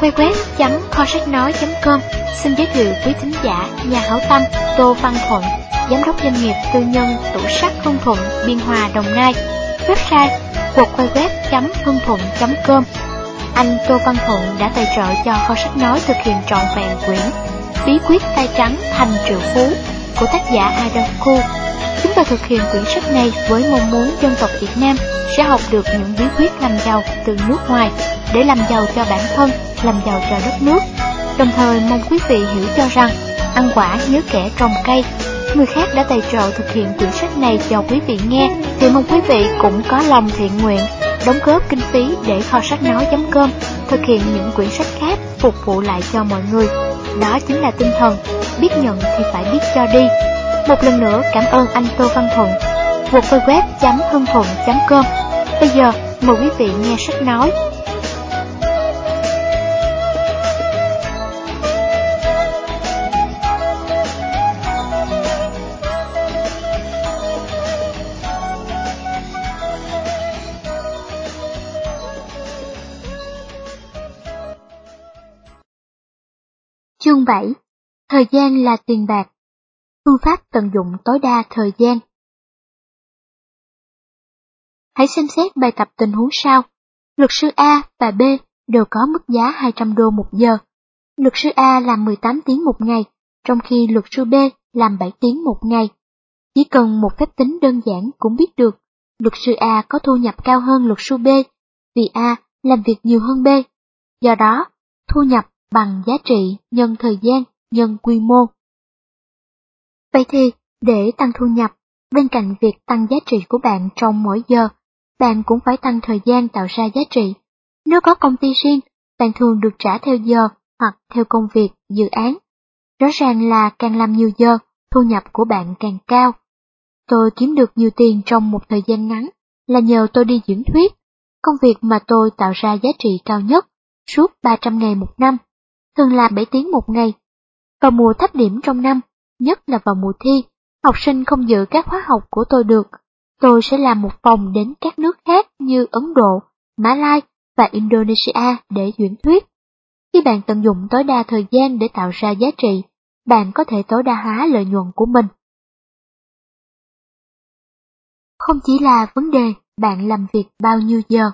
www.kho sách nói.com xin giới thiệu quý thính giả nhà hảo tâm Tô Văn Thuận, giám đốc doanh nghiệp tư nhân tủ sắt Hưng Thuận, Biên Hòa, Đồng Nai. Website www.hưng-thuận.com Anh Tô Văn Thuận đã tài trợ cho kho sách nói thực hiện trọn vẹn quyển Bí quyết tay trắng thành triệu phú của tác giả Adam Khu. Chúng ta thực hiện quyển sách này với mong muốn dân tộc Việt Nam sẽ học được những bí quyết làm giàu từ nước ngoài để làm giàu cho bản thân, làm giàu cho đất nước. Đồng thời mong quý vị hiểu cho rằng, ăn quả nhớ kẻ trồng cây. Người khác đã tài trợ thực hiện quyển sách này cho quý vị nghe, thì mong quý vị cũng có lòng thiện nguyện, đóng góp kinh phí để kho sách nói.com thực hiện những quyển sách khác phục vụ lại cho mọi người. Đó chính là tinh thần, biết nhận thì phải biết cho đi. Một lần nữa cảm ơn anh Tô Văn Thuận. www.hưng thuận.com Bây giờ mời quý vị nghe sách nói Chương 7 Thời gian là tiền bạc Phương pháp tận dụng tối đa thời gian Hãy xem xét bài tập tình huống sau. Luật sư A và B đều có mức giá 200 đô một giờ. Luật sư A làm 18 tiếng một ngày, trong khi luật sư B làm 7 tiếng một ngày. Chỉ cần một phép tính đơn giản cũng biết được, luật sư A có thu nhập cao hơn luật sư B, vì A làm việc nhiều hơn B. Do đó, thu nhập bằng giá trị nhân thời gian nhân quy mô. Vậy thì, để tăng thu nhập, bên cạnh việc tăng giá trị của bạn trong mỗi giờ, bạn cũng phải tăng thời gian tạo ra giá trị. Nếu có công ty riêng, bạn thường được trả theo giờ hoặc theo công việc, dự án. Rõ ràng là càng làm nhiều giờ, thu nhập của bạn càng cao. Tôi kiếm được nhiều tiền trong một thời gian ngắn là nhờ tôi đi diễn thuyết, công việc mà tôi tạo ra giá trị cao nhất suốt 300 ngày một năm thường là 7 tiếng một ngày. Vào mùa thấp điểm trong năm, nhất là vào mùa thi, học sinh không dự các khóa học của tôi được. Tôi sẽ làm một vòng đến các nước khác như Ấn Độ, Mã Lai và Indonesia để chuyển thuyết. Khi bạn tận dụng tối đa thời gian để tạo ra giá trị, bạn có thể tối đa hóa lợi nhuận của mình. Không chỉ là vấn đề bạn làm việc bao nhiêu giờ.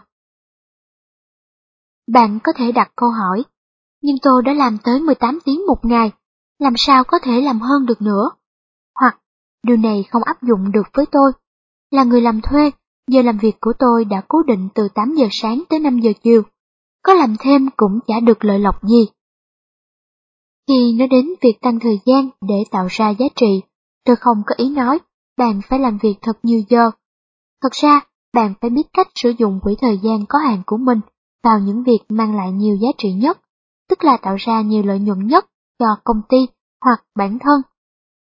Bạn có thể đặt câu hỏi nhưng tôi đã làm tới 18 tiếng một ngày, làm sao có thể làm hơn được nữa? Hoặc, điều này không áp dụng được với tôi. Là người làm thuê, giờ làm việc của tôi đã cố định từ 8 giờ sáng tới 5 giờ chiều. Có làm thêm cũng chả được lợi lộc gì. Khi nói đến việc tăng thời gian để tạo ra giá trị, tôi không có ý nói bạn phải làm việc thật nhiều giờ. Thật ra, bạn phải biết cách sử dụng quỹ thời gian có hạn của mình vào những việc mang lại nhiều giá trị nhất tức là tạo ra nhiều lợi nhuận nhất cho công ty hoặc bản thân.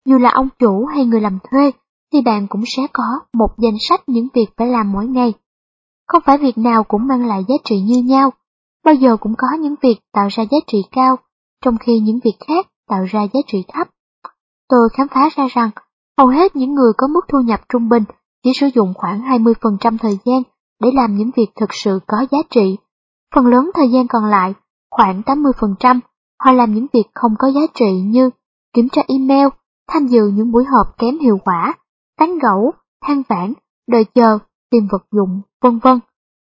Dù là ông chủ hay người làm thuê, thì bạn cũng sẽ có một danh sách những việc phải làm mỗi ngày. Không phải việc nào cũng mang lại giá trị như nhau, bao giờ cũng có những việc tạo ra giá trị cao, trong khi những việc khác tạo ra giá trị thấp. Tôi khám phá ra rằng, hầu hết những người có mức thu nhập trung bình chỉ sử dụng khoảng 20% thời gian để làm những việc thực sự có giá trị. Phần lớn thời gian còn lại khoảng 80%, họ làm những việc không có giá trị như kiểm tra email, tham dự những buổi họp kém hiệu quả, tán gẫu, than vãn, đợi chờ, tìm vật dụng, vân vân.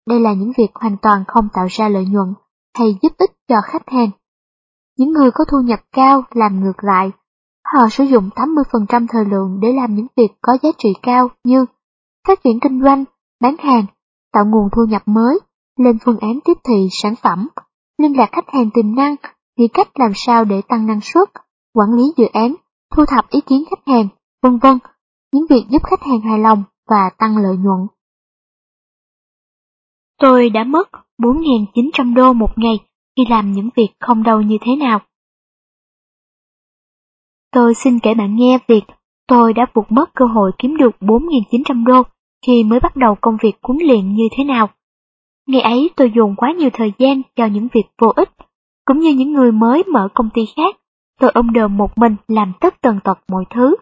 Đây là những việc hoàn toàn không tạo ra lợi nhuận hay giúp ích cho khách hàng. Những người có thu nhập cao làm ngược lại. Họ sử dụng 80% thời lượng để làm những việc có giá trị cao như phát triển kinh doanh, bán hàng, tạo nguồn thu nhập mới, lên phương án tiếp thị sản phẩm, liên lạc khách hàng tiềm năng, nghĩ cách làm sao để tăng năng suất, quản lý dự án, thu thập ý kiến khách hàng, vân vân, những việc giúp khách hàng hài lòng và tăng lợi nhuận. Tôi đã mất 4.900 đô một ngày khi làm những việc không đâu như thế nào. Tôi xin kể bạn nghe việc tôi đã vụt mất cơ hội kiếm được 4.900 đô khi mới bắt đầu công việc cuốn luyện như thế nào. Ngày ấy tôi dùng quá nhiều thời gian cho những việc vô ích, cũng như những người mới mở công ty khác, tôi ôm đờm một mình làm tất tần tật mọi thứ.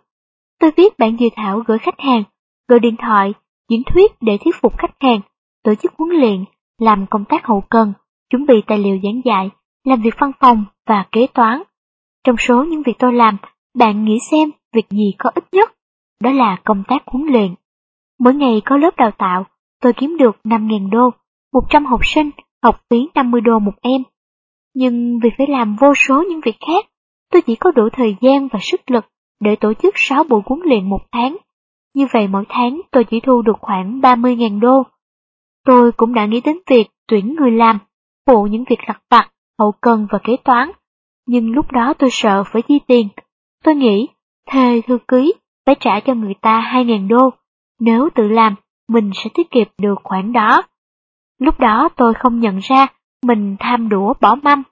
Tôi viết bản dự thảo gửi khách hàng, gọi điện thoại, diễn thuyết để thuyết phục khách hàng, tổ chức huấn luyện, làm công tác hậu cần, chuẩn bị tài liệu giảng dạy, làm việc văn phòng và kế toán. Trong số những việc tôi làm, bạn nghĩ xem việc gì có ít nhất, đó là công tác huấn luyện. Mỗi ngày có lớp đào tạo, tôi kiếm được 5.000 đô, 100 học sinh, học phí 50 đô một em. Nhưng vì phải làm vô số những việc khác, tôi chỉ có đủ thời gian và sức lực để tổ chức 6 buổi huấn luyện một tháng. Như vậy mỗi tháng tôi chỉ thu được khoảng 30.000 đô. Tôi cũng đã nghĩ đến việc tuyển người làm, phụ những việc lặt vặt, hậu cần và kế toán. Nhưng lúc đó tôi sợ phải chi tiền. Tôi nghĩ, thề thư ký phải trả cho người ta 2.000 đô. Nếu tự làm, mình sẽ tiết kiệm được khoản đó. Lúc đó tôi không nhận ra mình tham đũa bỏ mâm.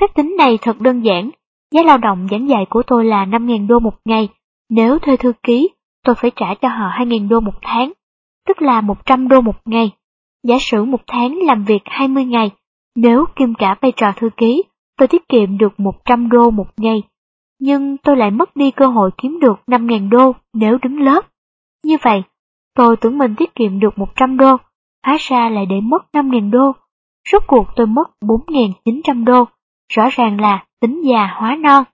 Phép tính này thật đơn giản, giá lao động giảng dạy của tôi là 5.000 đô một ngày, nếu thuê thư ký, tôi phải trả cho họ 2.000 đô một tháng, tức là 100 đô một ngày. Giả sử một tháng làm việc 20 ngày, nếu kiêm cả vai trò thư ký, tôi tiết kiệm được 100 đô một ngày. Nhưng tôi lại mất đi cơ hội kiếm được 5.000 đô nếu đứng lớp. Như vậy, tôi tưởng mình tiết kiệm được 100 đô, hóa ra lại để mất 5.000 đô. Rốt cuộc tôi mất 4.900 đô, rõ ràng là tính già hóa non.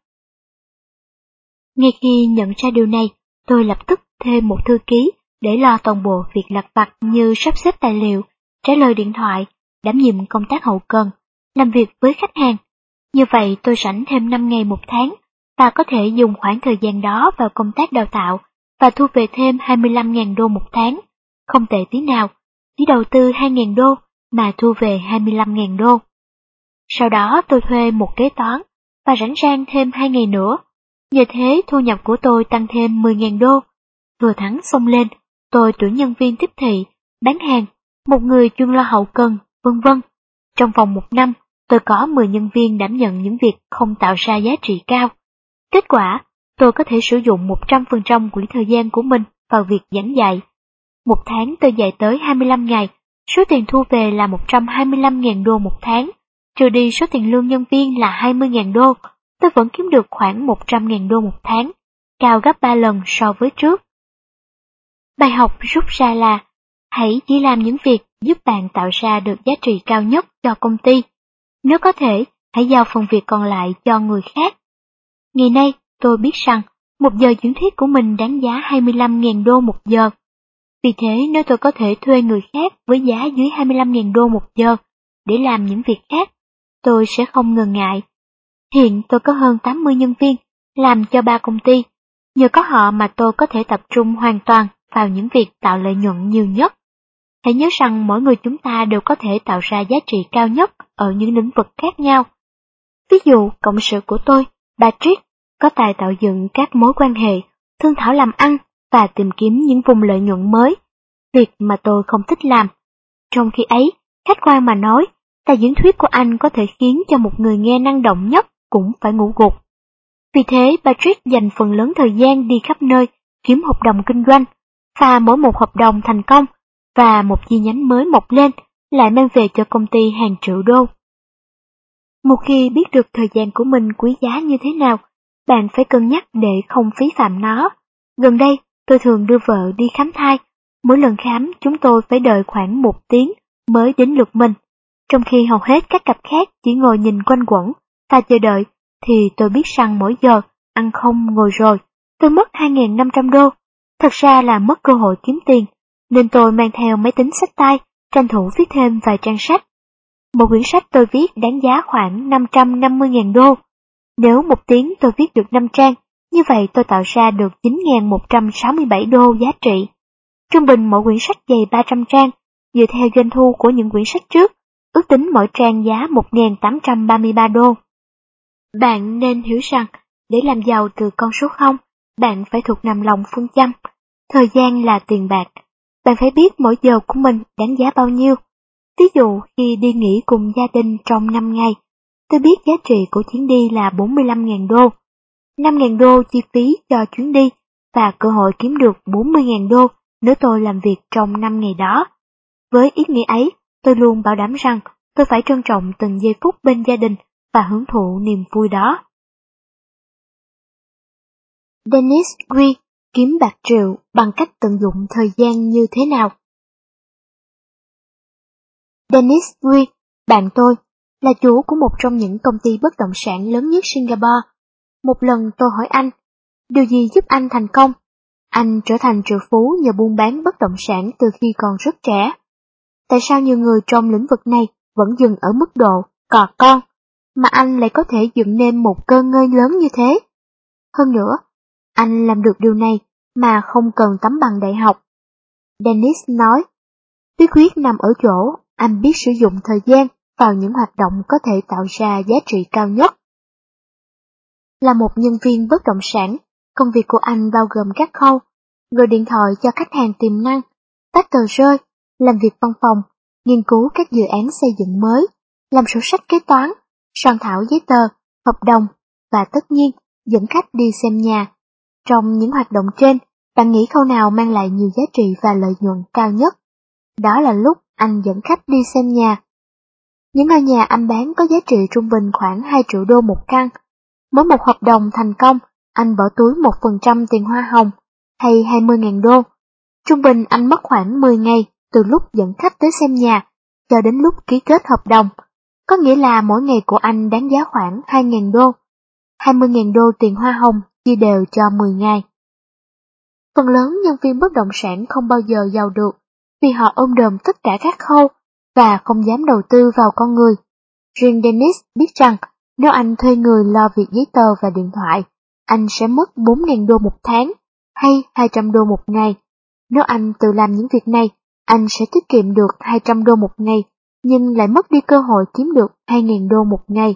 Ngay khi nhận ra điều này, tôi lập tức thêm một thư ký để lo toàn bộ việc lặt vặt như sắp xếp tài liệu, trả lời điện thoại, đảm nhiệm công tác hậu cần, làm việc với khách hàng. Như vậy tôi sảnh thêm 5 ngày một tháng và có thể dùng khoảng thời gian đó vào công tác đào tạo và thu về thêm 25.000 đô một tháng. Không tệ tí nào, chỉ đầu tư 2.000 đô mà thu về 25.000 đô. Sau đó tôi thuê một kế toán và rảnh rang thêm 2 ngày nữa. Nhờ thế thu nhập của tôi tăng thêm 10.000 đô. Vừa thắng xông lên, tôi tuyển nhân viên tiếp thị, bán hàng, một người chuyên lo hậu cần, vân vân. Trong vòng một năm, tôi có 10 nhân viên đảm nhận những việc không tạo ra giá trị cao. Kết quả, tôi có thể sử dụng 100% quỹ thời gian của mình vào việc giảng dạy. Một tháng tôi dạy tới 25 ngày, số tiền thu về là 125.000 đô một tháng, trừ đi số tiền lương nhân viên là 20.000 đô, tôi vẫn kiếm được khoảng 100.000 đô một tháng, cao gấp 3 lần so với trước. Bài học rút ra là, hãy chỉ làm những việc giúp bạn tạo ra được giá trị cao nhất cho công ty. Nếu có thể, hãy giao phần việc còn lại cho người khác. Ngày nay, tôi biết rằng, một giờ diễn thuyết của mình đáng giá 25.000 đô một giờ. Vì thế nếu tôi có thể thuê người khác với giá dưới 25.000 đô một giờ để làm những việc khác, tôi sẽ không ngần ngại. Hiện tôi có hơn 80 nhân viên, làm cho ba công ty. Nhờ có họ mà tôi có thể tập trung hoàn toàn vào những việc tạo lợi nhuận nhiều nhất. Hãy nhớ rằng mỗi người chúng ta đều có thể tạo ra giá trị cao nhất ở những lĩnh vực khác nhau. Ví dụ, cộng sự của tôi, Patrick, có tài tạo dựng các mối quan hệ, thương thảo làm ăn và tìm kiếm những vùng lợi nhuận mới, việc mà tôi không thích làm. Trong khi ấy, khách quan mà nói, tài diễn thuyết của anh có thể khiến cho một người nghe năng động nhất cũng phải ngủ gục. Vì thế, Patrick dành phần lớn thời gian đi khắp nơi kiếm hợp đồng kinh doanh, và mỗi một hợp đồng thành công và một chi nhánh mới mọc lên lại mang về cho công ty hàng triệu đô. Một khi biết được thời gian của mình quý giá như thế nào, bạn phải cân nhắc để không phí phạm nó. Gần đây, tôi thường đưa vợ đi khám thai. Mỗi lần khám, chúng tôi phải đợi khoảng một tiếng mới đến lượt mình. Trong khi hầu hết các cặp khác chỉ ngồi nhìn quanh quẩn và chờ đợi, thì tôi biết rằng mỗi giờ, ăn không ngồi rồi, tôi mất 2.500 đô. Thật ra là mất cơ hội kiếm tiền, nên tôi mang theo máy tính sách tay, tranh thủ viết thêm vài trang sách. Một quyển sách tôi viết đáng giá khoảng 550.000 đô. Nếu một tiếng tôi viết được 5 trang, như vậy tôi tạo ra được 9.167 đô giá trị. Trung bình mỗi quyển sách dày 300 trang, dựa theo doanh thu của những quyển sách trước, ước tính mỗi trang giá 1.833 đô. Bạn nên hiểu rằng, để làm giàu từ con số 0, bạn phải thuộc nằm lòng phương châm. Thời gian là tiền bạc. Bạn phải biết mỗi giờ của mình đáng giá bao nhiêu. Ví dụ khi đi nghỉ cùng gia đình trong 5 ngày, tôi biết giá trị của chuyến đi là 45.000 đô. 5.000 đô chi phí cho chuyến đi và cơ hội kiếm được 40.000 đô nếu tôi làm việc trong 5 ngày đó. Với ý nghĩa ấy, tôi luôn bảo đảm rằng tôi phải trân trọng từng giây phút bên gia đình và hưởng thụ niềm vui đó. Dennis Gui kiếm bạc triệu bằng cách tận dụng thời gian như thế nào? Dennis Gui, bạn tôi, là chủ của một trong những công ty bất động sản lớn nhất Singapore. Một lần tôi hỏi anh, điều gì giúp anh thành công? Anh trở thành triệu phú nhờ buôn bán bất động sản từ khi còn rất trẻ. Tại sao nhiều người trong lĩnh vực này vẫn dừng ở mức độ cò con, mà anh lại có thể dựng nên một cơn ngơi lớn như thế? Hơn nữa, anh làm được điều này mà không cần tấm bằng đại học. Dennis nói, bí quyết nằm ở chỗ anh biết sử dụng thời gian vào những hoạt động có thể tạo ra giá trị cao nhất. Là một nhân viên bất động sản, công việc của anh bao gồm các khâu, gọi điện thoại cho khách hàng tiềm năng, tách tờ rơi, làm việc văn phòng, nghiên cứu các dự án xây dựng mới, làm sổ sách kế toán, soạn thảo giấy tờ, hợp đồng và tất nhiên dẫn khách đi xem nhà. Trong những hoạt động trên, bạn nghĩ khâu nào mang lại nhiều giá trị và lợi nhuận cao nhất? Đó là lúc anh dẫn khách đi xem nhà. Những ngôi nhà anh bán có giá trị trung bình khoảng 2 triệu đô một căn. Mỗi một hợp đồng thành công, anh bỏ túi 1% tiền hoa hồng, hay 20.000 đô. Trung bình anh mất khoảng 10 ngày từ lúc dẫn khách tới xem nhà, cho đến lúc ký kết hợp đồng. Có nghĩa là mỗi ngày của anh đáng giá khoảng 2.000 đô. 20.000 đô tiền hoa hồng chia đều cho 10 ngày. Phần lớn nhân viên bất động sản không bao giờ giàu được vì họ ôm đồm tất cả các khâu và không dám đầu tư vào con người. Riêng Dennis biết rằng nếu anh thuê người lo việc giấy tờ và điện thoại, anh sẽ mất 4.000 đô một tháng hay 200 đô một ngày. Nếu anh tự làm những việc này, anh sẽ tiết kiệm được 200 đô một ngày, nhưng lại mất đi cơ hội kiếm được 2.000 đô một ngày.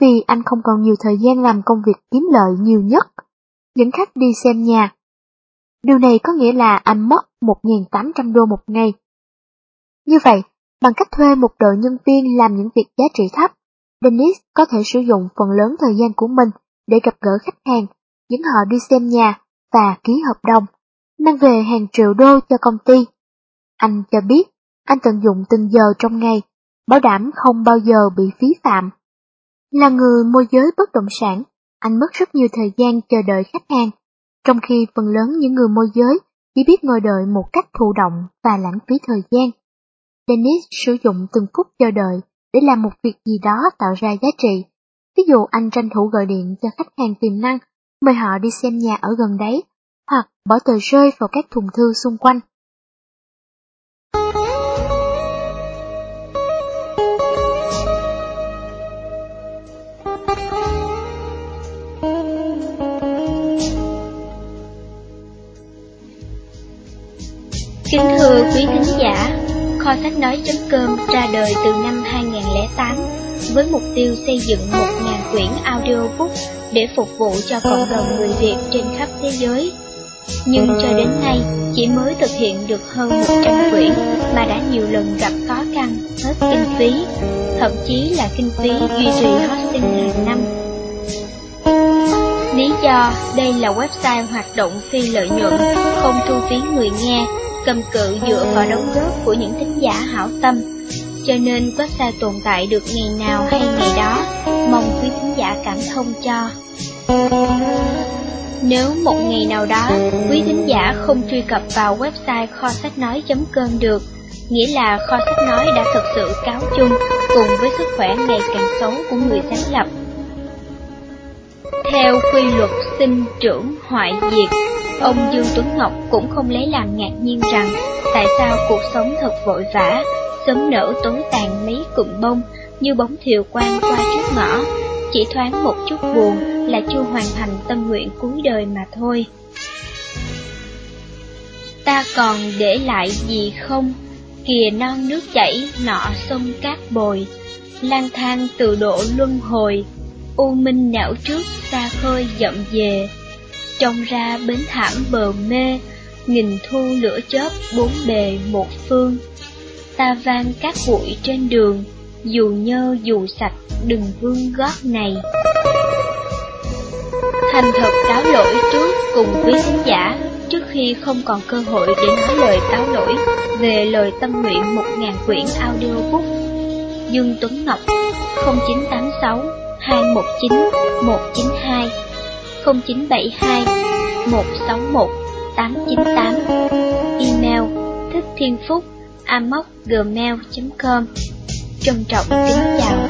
Vì anh không còn nhiều thời gian làm công việc kiếm lợi nhiều nhất. Những khách đi xem nhà. Điều này có nghĩa là anh mất 1.800 đô một ngày. Như vậy, bằng cách thuê một đội nhân viên làm những việc giá trị thấp, Dennis có thể sử dụng phần lớn thời gian của mình để gặp gỡ khách hàng, dẫn họ đi xem nhà và ký hợp đồng, mang về hàng triệu đô cho công ty. Anh cho biết, anh tận dụng từng giờ trong ngày, bảo đảm không bao giờ bị phí phạm. Là người môi giới bất động sản, anh mất rất nhiều thời gian chờ đợi khách hàng, trong khi phần lớn những người môi giới chỉ biết ngồi đợi một cách thụ động và lãng phí thời gian. Dennis sử dụng từng phút chờ đợi để làm một việc gì đó tạo ra giá trị. Ví dụ anh tranh thủ gọi điện cho khách hàng tiềm năng, mời họ đi xem nhà ở gần đấy, hoặc bỏ tờ rơi vào các thùng thư xung quanh. Kính thưa quý thính giả, kho sách nói.com ra đời từ năm 2008 với mục tiêu xây dựng 1.000 quyển audiobook để phục vụ cho cộng đồng người Việt trên khắp thế giới. Nhưng cho đến nay, chỉ mới thực hiện được hơn 100 quyển mà đã nhiều lần gặp khó khăn, hết kinh phí, thậm chí là kinh phí duy trì hosting hàng năm. Lý do đây là website hoạt động phi lợi nhuận, không thu phí người nghe, cầm cự dựa vào đóng góp của những thính giả hảo tâm. Cho nên website tồn tại được ngày nào hay ngày đó, mong quý thính giả cảm thông cho. Nếu một ngày nào đó quý thính giả không truy cập vào website kho sách nói.com được, nghĩa là kho sách nói đã thực sự cáo chung cùng với sức khỏe ngày càng xấu của người sáng lập. Theo quy luật sinh trưởng hoại diệt, ông Dương Tuấn Ngọc cũng không lấy làm ngạc nhiên rằng tại sao cuộc sống thật vội vã, sớm nở tối tàn mấy cụm bông như bóng thiều quang qua trước ngõ, chỉ thoáng một chút buồn là chưa hoàn thành tâm nguyện cuối đời mà thôi. Ta còn để lại gì không? Kìa non nước chảy, nọ sông cát bồi, lang thang từ độ luân hồi, u minh não trước xa khơi dậm về. Trông ra bến thảm bờ mê, nghìn thu lửa chớp bốn bề một phương. Ta vang các bụi trên đường, dù nhơ dù sạch đừng vương gót này. Thành thật cáo lỗi trước cùng quý khán giả trước khi không còn cơ hội để nói lời cáo lỗi về lời tâm nguyện một ngàn quyển audiobook. Dương Tuấn Ngọc 0986 219 192 0972 161 898 Email thích thiên phúc amoc gmail.com trân trọng kính chào.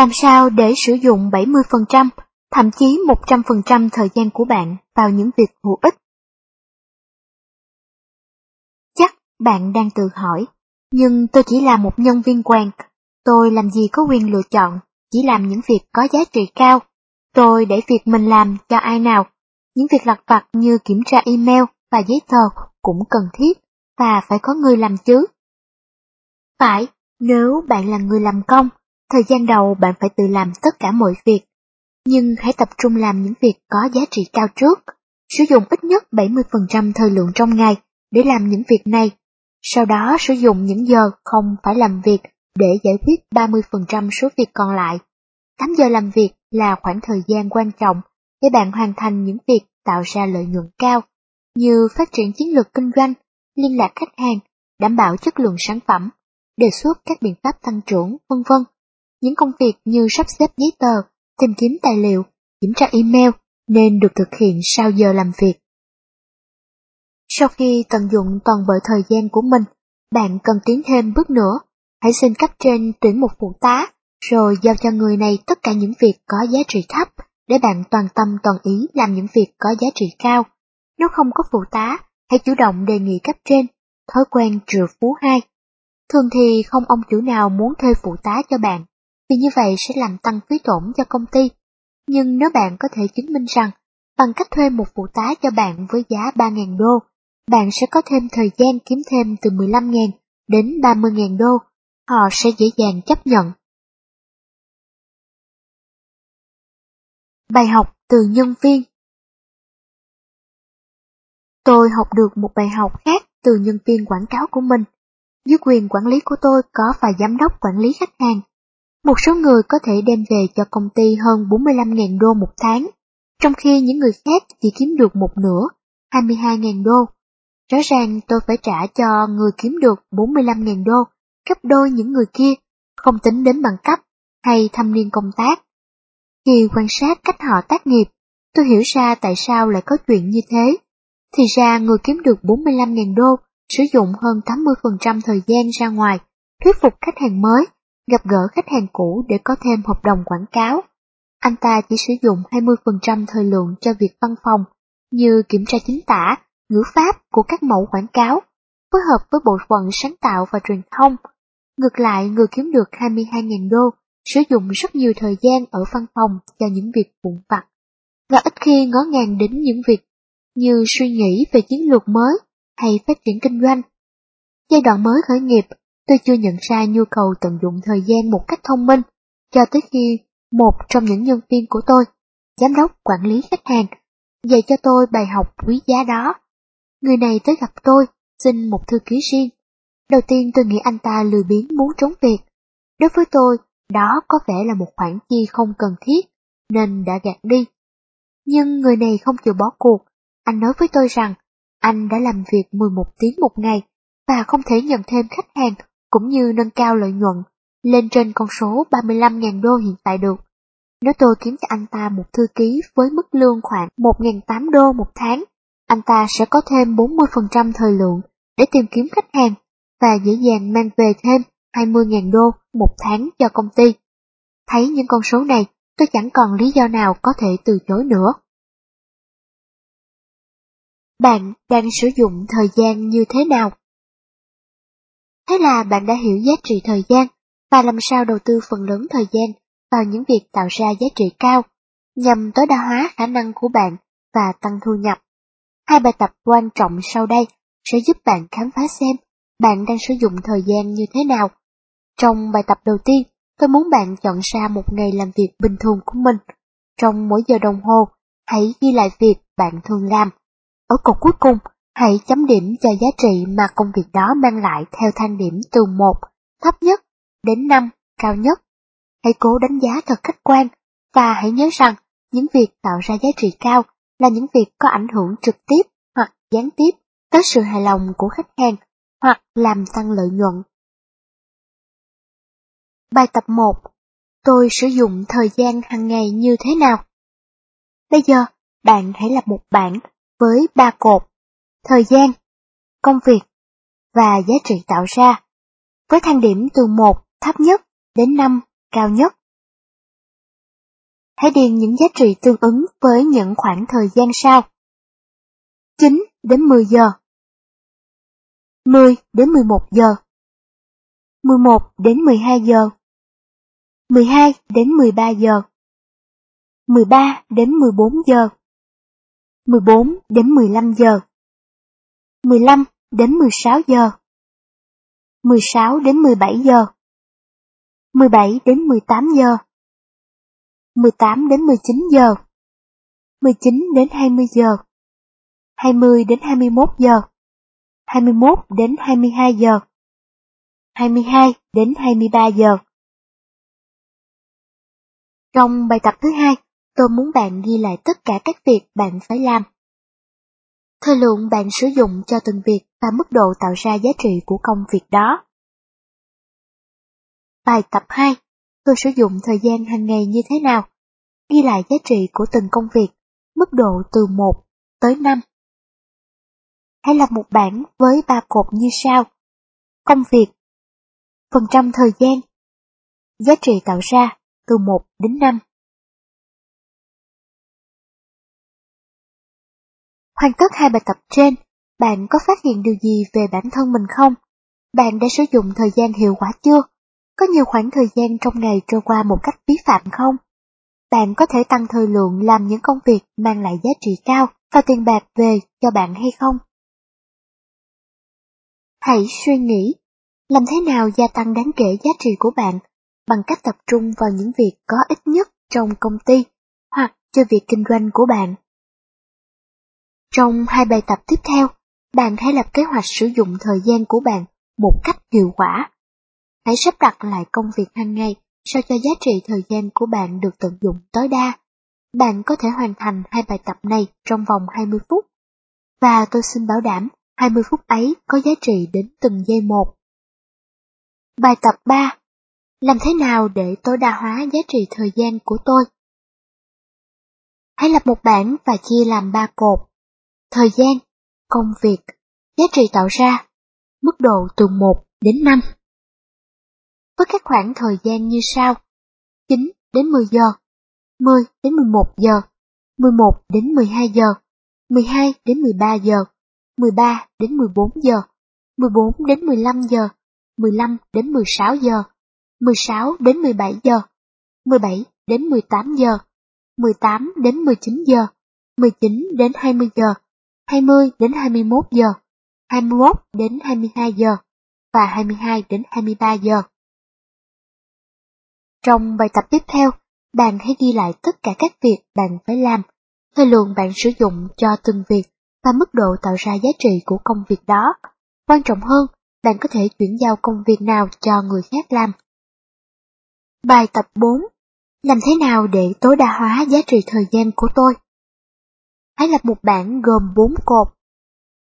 Làm sao để sử dụng 70%, thậm chí 100% thời gian của bạn vào những việc hữu ích? Chắc bạn đang tự hỏi, nhưng tôi chỉ là một nhân viên quan, tôi làm gì có quyền lựa chọn, chỉ làm những việc có giá trị cao. Tôi để việc mình làm cho ai nào. Những việc lặt vặt như kiểm tra email và giấy tờ cũng cần thiết và phải có người làm chứ. Phải, nếu bạn là người làm công, Thời gian đầu bạn phải tự làm tất cả mọi việc, nhưng hãy tập trung làm những việc có giá trị cao trước. Sử dụng ít nhất 70% thời lượng trong ngày để làm những việc này. Sau đó sử dụng những giờ không phải làm việc để giải quyết 30% số việc còn lại. 8 giờ làm việc là khoảng thời gian quan trọng để bạn hoàn thành những việc tạo ra lợi nhuận cao, như phát triển chiến lược kinh doanh, liên lạc khách hàng, đảm bảo chất lượng sản phẩm, đề xuất các biện pháp tăng trưởng, vân vân. Những công việc như sắp xếp giấy tờ, tìm kiếm tài liệu, kiểm tra email nên được thực hiện sau giờ làm việc. Sau khi tận dụng toàn bộ thời gian của mình, bạn cần tiến thêm bước nữa. Hãy xin cấp trên tuyển một phụ tá, rồi giao cho người này tất cả những việc có giá trị thấp, để bạn toàn tâm toàn ý làm những việc có giá trị cao. Nếu không có phụ tá, hãy chủ động đề nghị cấp trên, thói quen trừ phú hai. Thường thì không ông chủ nào muốn thuê phụ tá cho bạn, vì như vậy sẽ làm tăng phí tổn cho công ty. Nhưng nếu bạn có thể chứng minh rằng, bằng cách thuê một phụ tá cho bạn với giá 3.000 đô, bạn sẽ có thêm thời gian kiếm thêm từ 15.000 đến 30.000 đô, họ sẽ dễ dàng chấp nhận. Bài học từ nhân viên Tôi học được một bài học khác từ nhân viên quảng cáo của mình. Dưới quyền quản lý của tôi có vài giám đốc quản lý khách hàng một số người có thể đem về cho công ty hơn 45.000 đô một tháng, trong khi những người khác chỉ kiếm được một nửa, 22.000 đô. Rõ ràng tôi phải trả cho người kiếm được 45.000 đô, gấp đôi những người kia, không tính đến bằng cấp hay thâm niên công tác. Khi quan sát cách họ tác nghiệp, tôi hiểu ra tại sao lại có chuyện như thế. Thì ra người kiếm được 45.000 đô sử dụng hơn 80% thời gian ra ngoài, thuyết phục khách hàng mới gặp gỡ khách hàng cũ để có thêm hợp đồng quảng cáo. Anh ta chỉ sử dụng 20% thời lượng cho việc văn phòng, như kiểm tra chính tả, ngữ pháp của các mẫu quảng cáo, phối hợp với bộ phận sáng tạo và truyền thông. Ngược lại, người kiếm được 22.000 đô sử dụng rất nhiều thời gian ở văn phòng cho những việc vụn vặt, và ít khi ngó ngàng đến những việc như suy nghĩ về chiến lược mới hay phát triển kinh doanh. Giai đoạn mới khởi nghiệp tôi chưa nhận ra nhu cầu tận dụng thời gian một cách thông minh, cho tới khi một trong những nhân viên của tôi, giám đốc quản lý khách hàng, dạy cho tôi bài học quý giá đó. Người này tới gặp tôi, xin một thư ký riêng. Đầu tiên tôi nghĩ anh ta lười biếng muốn trốn việc. Đối với tôi, đó có vẻ là một khoản chi không cần thiết, nên đã gạt đi. Nhưng người này không chịu bỏ cuộc, anh nói với tôi rằng anh đã làm việc 11 tiếng một ngày và không thể nhận thêm khách hàng cũng như nâng cao lợi nhuận lên trên con số 35.000 đô hiện tại được. Nếu tôi kiếm cho anh ta một thư ký với mức lương khoảng 1.800 đô một tháng, anh ta sẽ có thêm 40% thời lượng để tìm kiếm khách hàng và dễ dàng mang về thêm 20.000 đô một tháng cho công ty. Thấy những con số này, tôi chẳng còn lý do nào có thể từ chối nữa. Bạn đang sử dụng thời gian như thế nào? Thế là bạn đã hiểu giá trị thời gian và làm sao đầu tư phần lớn thời gian vào những việc tạo ra giá trị cao, nhằm tối đa hóa khả năng của bạn và tăng thu nhập. Hai bài tập quan trọng sau đây sẽ giúp bạn khám phá xem bạn đang sử dụng thời gian như thế nào. Trong bài tập đầu tiên, tôi muốn bạn chọn ra một ngày làm việc bình thường của mình. Trong mỗi giờ đồng hồ, hãy ghi lại việc bạn thường làm. Ở cột cuối cùng, Hãy chấm điểm cho giá trị mà công việc đó mang lại theo thang điểm từ 1, thấp nhất, đến 5, cao nhất. Hãy cố đánh giá thật khách quan, và hãy nhớ rằng những việc tạo ra giá trị cao là những việc có ảnh hưởng trực tiếp hoặc gián tiếp tới sự hài lòng của khách hàng hoặc làm tăng lợi nhuận. Bài tập 1. Tôi sử dụng thời gian hàng ngày như thế nào? Bây giờ, bạn hãy lập một bảng với ba cột: thời gian, công việc và giá trị tạo ra, với thang điểm từ 1 thấp nhất đến 5 cao nhất. Hãy điền những giá trị tương ứng với những khoảng thời gian sau. 9 đến 10 giờ. 10 đến 11 giờ. 11 đến 12 giờ. 12 đến 13 giờ. 13 đến 14 giờ. 14 đến 15 giờ. 15 đến 16 giờ. 16 đến 17 giờ. 17 đến 18 giờ. 18 đến 19 giờ. 19 đến 20 giờ. 20 đến 21 giờ. 21 đến 22 giờ. 22 đến 23 giờ. Trong bài tập thứ hai, tôi muốn bạn ghi lại tất cả các việc bạn phải làm. Thời lượng bạn sử dụng cho từng việc và mức độ tạo ra giá trị của công việc đó. Bài tập 2. Tôi sử dụng thời gian hàng ngày như thế nào? Ghi lại giá trị của từng công việc, mức độ từ 1 tới 5. Hãy lập một bảng với ba cột như sau. Công việc Phần trăm thời gian Giá trị tạo ra từ 1 đến 5. Hoàn tất hai bài tập trên, bạn có phát hiện điều gì về bản thân mình không? Bạn đã sử dụng thời gian hiệu quả chưa? Có nhiều khoảng thời gian trong ngày trôi qua một cách phí phạm không? Bạn có thể tăng thời lượng làm những công việc mang lại giá trị cao và tiền bạc về cho bạn hay không? Hãy suy nghĩ, làm thế nào gia tăng đáng kể giá trị của bạn bằng cách tập trung vào những việc có ích nhất trong công ty hoặc cho việc kinh doanh của bạn. Trong hai bài tập tiếp theo, bạn hãy lập kế hoạch sử dụng thời gian của bạn một cách hiệu quả. Hãy sắp đặt lại công việc hàng ngày sao cho giá trị thời gian của bạn được tận dụng tối đa. Bạn có thể hoàn thành hai bài tập này trong vòng 20 phút. Và tôi xin bảo đảm 20 phút ấy có giá trị đến từng giây một. Bài tập 3. Làm thế nào để tối đa hóa giá trị thời gian của tôi? Hãy lập một bảng và chia làm ba cột. Thời gian, công việc, giá trị tạo ra, mức độ từ 1 đến 5. Với các khoảng thời gian như sau: 9 đến 10 giờ, 10 đến 11 giờ, 11 đến 12 giờ, 12 đến 13 giờ, 13 đến 14 giờ, 14 đến 15 giờ, 15 đến 16 giờ, 16 đến 17 giờ, 17 đến 18 giờ, 18 đến 19 giờ, 19 đến 20 giờ, 20 đến 21 giờ, 21 đến 22 giờ và 22 đến 23 giờ. Trong bài tập tiếp theo, bạn hãy ghi lại tất cả các việc bạn phải làm, thời lượng bạn sử dụng cho từng việc và mức độ tạo ra giá trị của công việc đó. Quan trọng hơn, bạn có thể chuyển giao công việc nào cho người khác làm. Bài tập 4. Làm thế nào để tối đa hóa giá trị thời gian của tôi? Hãy lập một bảng gồm 4 cột.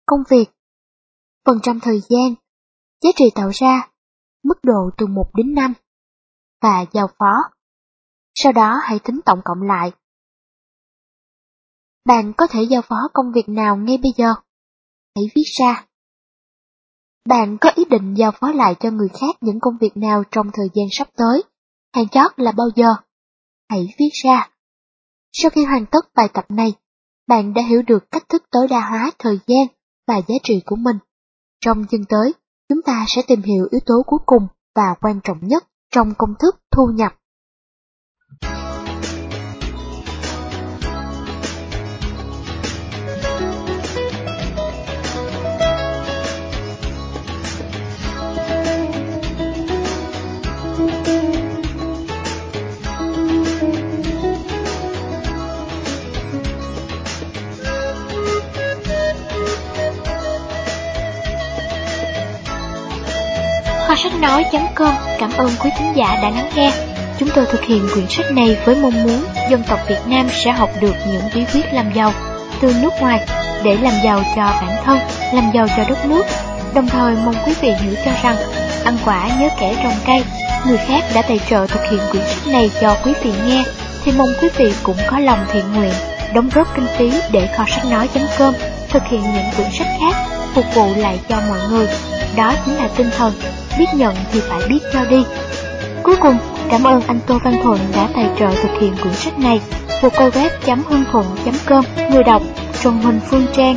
Công việc Phần trăm thời gian Giá trị tạo ra Mức độ từ 1 đến 5 Và giao phó Sau đó hãy tính tổng cộng lại. Bạn có thể giao phó công việc nào ngay bây giờ? Hãy viết ra. Bạn có ý định giao phó lại cho người khác những công việc nào trong thời gian sắp tới? Hàng chót là bao giờ? Hãy viết ra. Sau khi hoàn tất bài tập này, bạn đã hiểu được cách thức tối đa hóa thời gian và giá trị của mình. Trong chương tới, chúng ta sẽ tìm hiểu yếu tố cuối cùng và quan trọng nhất trong công thức thu nhập. Sách nói.com cảm ơn quý khán giả đã lắng nghe. chúng tôi thực hiện quyển sách này với mong muốn dân tộc Việt Nam sẽ học được những bí quyết làm giàu từ nước ngoài để làm giàu cho bản thân, làm giàu cho đất nước. Đồng thời mong quý vị hiểu cho rằng, ăn quả nhớ kẻ trồng cây, người khác đã tài trợ thực hiện quyển sách này cho quý vị nghe, thì mong quý vị cũng có lòng thiện nguyện, đóng góp kinh phí để kho sách nói.com thực hiện những quyển sách khác, phục vụ lại cho mọi người. Đó chính là tinh thần, biết nhận thì phải biết cho đi. Cuối cùng, cảm ơn anh Tô Văn Thuận đã tài trợ thực hiện quyển sách này. Một cô web.hương thuận.com Người đọc Trần Huỳnh Phương Trang